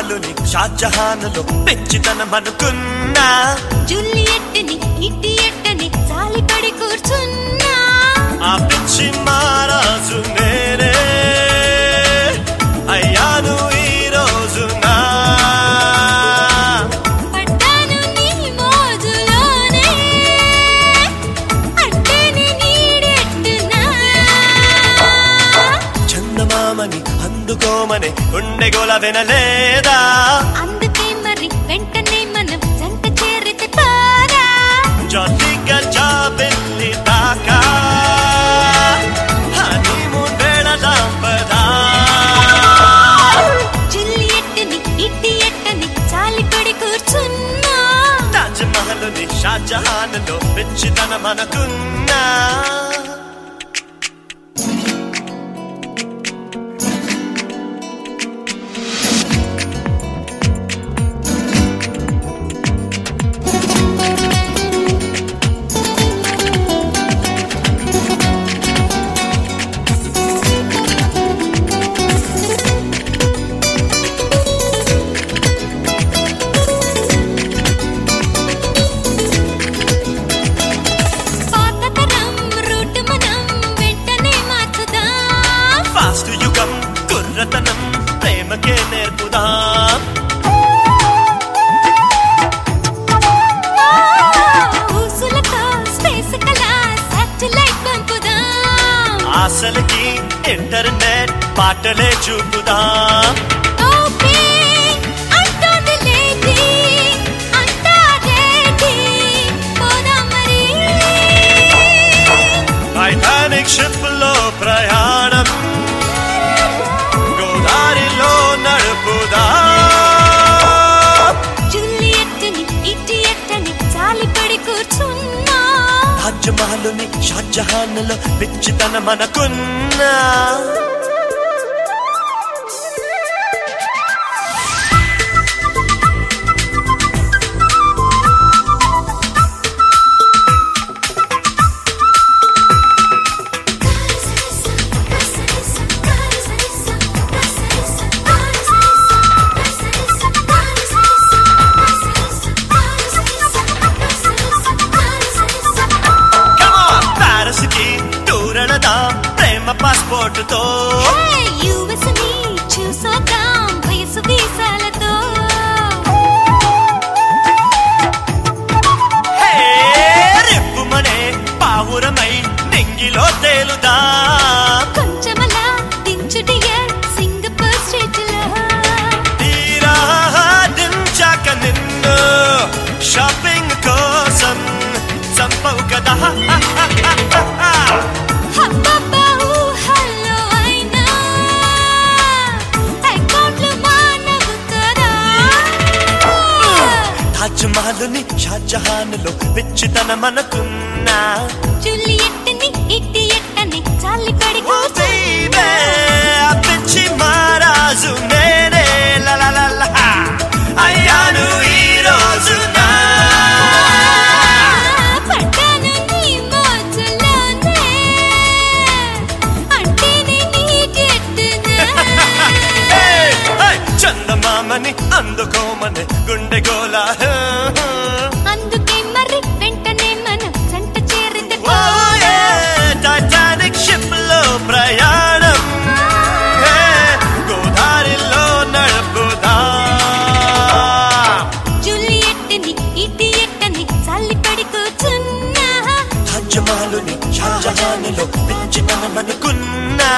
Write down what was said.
షాజహానులో పెంచితనం అనుకున్నా జూలియట్ని ఇడియట్ని జాలిపడి కూర్చున్నా. ఆ పిచ్చి చందమామని అందుకోమని గుండె గోల వినలేదా? అందుకే మరి వెంటనే మనం జంట చేరితే పారా. జాబెల్లి దాకా వేళదాం పదా జూలియట్ని ఆశలకి ఇంటర్నెట్ పాటలే చూపుదా. తాజ్ మహల్ని షాజహాన్లో పిచ్చితన మనకున్నా పాస్పోర్ట్తో యుఎస్ని చూసొద్దాం వయసు వీసాలతో హే, రెప్పుమనే పావురమై నింగిలో తేలుదా? మహల్ని షాజహాన్లో పిచ్చితనం అనుకున్నా. జూలియట్ని ఇడియట్ని జాలిపడి ఓ baby, ఆ పిచ్చి మారాజు నేనే. లా లా లా లా. అయ్యాను ఈ పడ్డాను నీ చందమామని అందుకోమని గుండె గోల తాజ్మహల్ని షాజహాన్లో తాజ్మహల్ అనుకున్నా